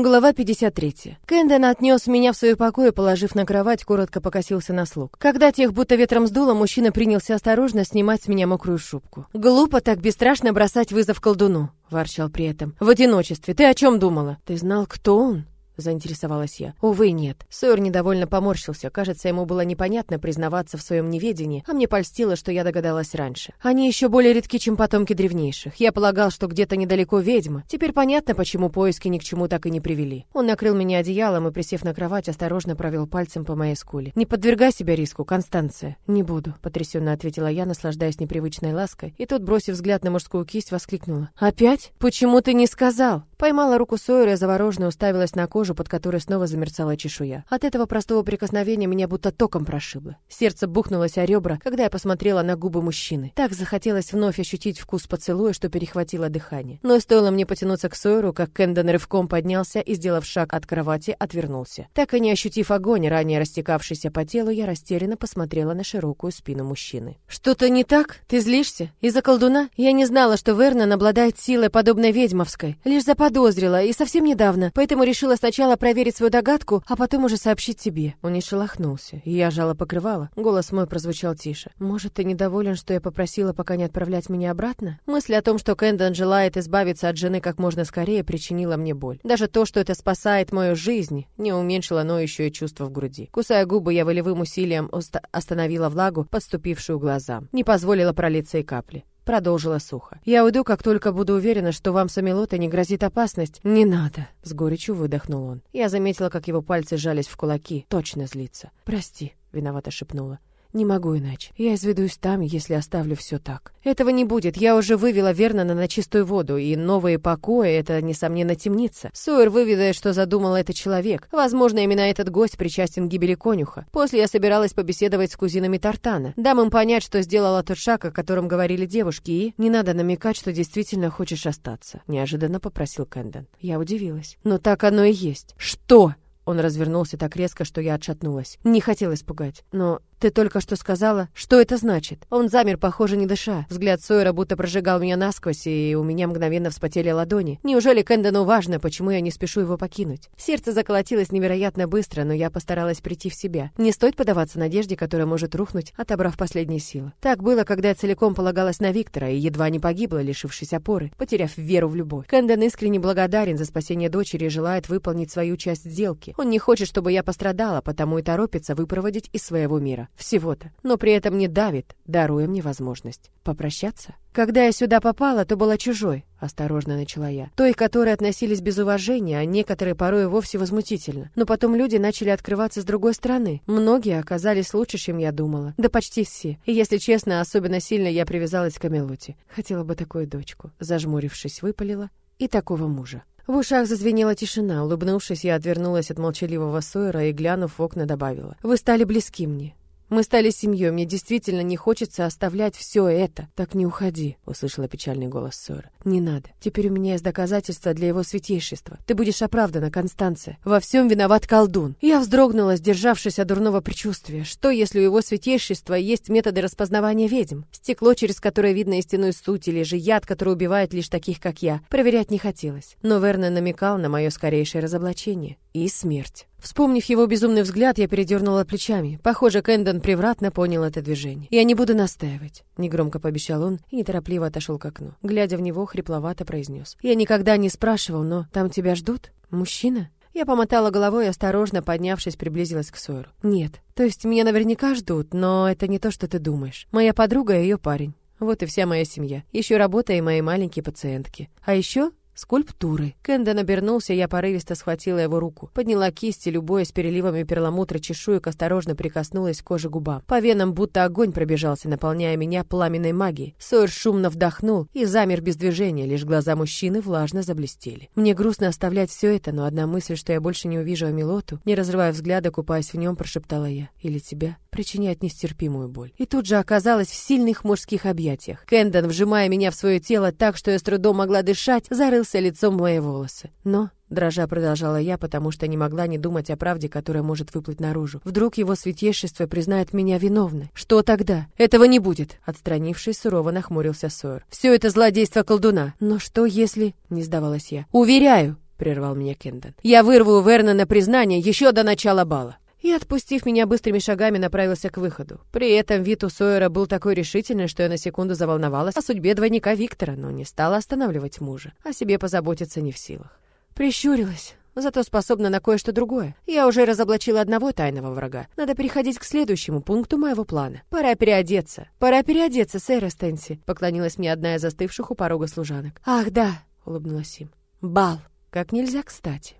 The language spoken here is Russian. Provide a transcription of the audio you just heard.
Глава 53. Кэндон отнес меня в свой покой, положив на кровать, коротко покосился на слуг. Когда тех будто ветром сдуло, мужчина принялся осторожно снимать с меня мокрую шубку. Глупо так бесстрашно бросать вызов колдуну, ворчал при этом. В одиночестве. Ты о чем думала? Ты знал, кто он? Заинтересовалась я. Увы, нет. Сойер недовольно поморщился. Кажется, ему было непонятно признаваться в своем неведении, а мне польстило, что я догадалась раньше. Они еще более редки, чем потомки древнейших. Я полагал, что где-то недалеко ведьма. Теперь понятно, почему поиски ни к чему так и не привели. Он накрыл меня одеялом и, присев на кровать, осторожно провел пальцем по моей скуле. «Не подвергай себя риску, Констанция». «Не буду», — потрясенно ответила я, наслаждаясь непривычной лаской. И тут, бросив взгляд на мужскую кисть, воскликнула. «Опять? Почему ты не сказал?» Поймала руку Сойера завороженно уставилась на кожу, под которой снова замерцала чешуя. От этого простого прикосновения меня будто током прошибло. Сердце бухнулось о ребра, когда я посмотрела на губы мужчины. Так захотелось вновь ощутить вкус поцелуя, что перехватило дыхание. Но стоило мне потянуться к Сойеру, как Кэндон рывком поднялся и, сделав шаг от кровати, отвернулся. Так и не ощутив огонь, ранее растекавшийся по телу, я растерянно посмотрела на широкую спину мужчины. «Что-то не так? Ты злишься? Из-за колдуна? Я не знала, что Вернон обладает силой, подобной ведьмовской. Лишь за заподозрила, и совсем недавно, поэтому решила сначала проверить свою догадку, а потом уже сообщить тебе. Он не шелохнулся, и я жало покрывала. Голос мой прозвучал тише. Может, ты недоволен, что я попросила пока не отправлять меня обратно? Мысль о том, что Кэндон желает избавиться от жены как можно скорее, причинила мне боль. Даже то, что это спасает мою жизнь, не уменьшило ноющее чувство в груди. Кусая губы, я волевым усилием остановила влагу, подступившую глазам. Не позволила пролиться и капли продолжила сухо. «Я уйду, как только буду уверена, что вам с Амилота не грозит опасность». «Не надо», — с горечью выдохнул он. Я заметила, как его пальцы сжались в кулаки. Точно злится. «Прости», — виновато шепнула. Не могу иначе. Я изведусь там, если оставлю все так. Этого не будет. Я уже вывела Вернона на чистую воду, и новые покои — это, несомненно, темница. Сойер выведает, что задумал этот человек. Возможно, именно этот гость причастен к гибели конюха. После я собиралась побеседовать с кузинами Тартана. Дам им понять, что сделала тот шаг, о котором говорили девушки, и не надо намекать, что действительно хочешь остаться. Неожиданно попросил Кэндон. Я удивилась. Но так оно и есть. Что? Он развернулся так резко, что я отшатнулась. Не хотел испугать, но «Ты только что сказала, что это значит?» Он замер, похоже, не дыша. Взгляд Сойера будто прожигал меня насквозь, и у меня мгновенно вспотели ладони. Неужели Кэндону важно, почему я не спешу его покинуть? Сердце заколотилось невероятно быстро, но я постаралась прийти в себя. Не стоит подаваться надежде, которая может рухнуть, отобрав последние силы. Так было, когда я целиком полагалась на Виктора и едва не погибла, лишившись опоры, потеряв веру в любовь. Кэндон искренне благодарен за спасение дочери и желает выполнить свою часть сделки. Он не хочет, чтобы я пострадала, потому и торопится выпроводить из своего мира. Всего-то. Но при этом не давит, даруя мне возможность. Попрощаться? Когда я сюда попала, то была чужой, осторожно начала я. Той, к которой относились без уважения, а некоторые порой вовсе возмутительно. Но потом люди начали открываться с другой стороны. Многие оказались лучше, чем я думала. Да почти все. И если честно, особенно сильно я привязалась к Камелоте. Хотела бы такую дочку. Зажмурившись, выпалила. И такого мужа. В ушах зазвенела тишина. Улыбнувшись, я отвернулась от молчаливого Сойера и, глянув в окна, добавила. «Вы стали близки мне. Мы стали семьей, мне действительно не хочется оставлять все это. Так не уходи, услышала печальный голос Сойера. Не надо. Теперь у меня есть доказательства для его святейшества. Ты будешь оправдана, Констанция. Во всем виноват колдун. Я вздрогнула, сдержавшись от дурного предчувствия. Что, если у его святейшества есть методы распознавания ведьм? Стекло, через которое видно истинную суть, или же яд, который убивает лишь таких, как я. Проверять не хотелось. Но Вернон намекал на мое скорейшее разоблачение. И смерть. Вспомнив его безумный взгляд, я передернула плечами. Похоже, Кэндон превратно понял это движение. «Я не буду настаивать», — негромко пообещал он и неторопливо отошел к окну. Глядя в него, хрипловато произнес. «Я никогда не спрашивал, но там тебя ждут? Мужчина?» Я помотала головой и, осторожно поднявшись, приблизилась к Сойеру. «Нет. То есть меня наверняка ждут, но это не то, что ты думаешь. Моя подруга и ее парень. Вот и вся моя семья. Еще работа и мои маленькие пациентки. А еще скульптуры. Кэндон обернулся, я порывисто схватила его руку. Подняла кисти, любое с переливами перламутра чешуек, осторожно прикоснулась к коже губам. По венам будто огонь пробежался, наполняя меня пламенной магией. Сойер шумно вдохнул и замер без движения, лишь глаза мужчины влажно заблестели. Мне грустно оставлять все это, но одна мысль, что я больше не увижу Амилоту, не разрывая взгляда, купаясь в нем, прошептала я. Или тебя причиняет нестерпимую боль. И тут же оказалась в сильных мужских объятиях. Кэндон, вжимая меня в свое тело так, что я с трудом могла дышать, зарылся лицом в мои волосы. Но, дрожа продолжала я, потому что не могла не думать о правде, которая может выплыть наружу. Вдруг его святейшество признает меня виновной. Что тогда? Этого не будет. Отстранившись, сурово нахмурился Сойер. Все это злодейство колдуна. Но что если... Не сдавалась я. Уверяю, прервал меня Кендон. «Я вырву у Верна на признание еще до начала бала». И, отпустив меня быстрыми шагами, направился к выходу. При этом вид у Сойера был такой решительный, что я на секунду заволновалась о судьбе двойника Виктора, но не стала останавливать мужа. О себе позаботиться не в силах. Прищурилась, зато способна на кое-что другое. Я уже разоблачила одного тайного врага. Надо переходить к следующему пункту моего плана. Пора переодеться. Пора переодеться, сэр Стенси, поклонилась мне одна из застывших у порога служанок. Ах, да, улыбнулась им. Бал. Как нельзя кстати.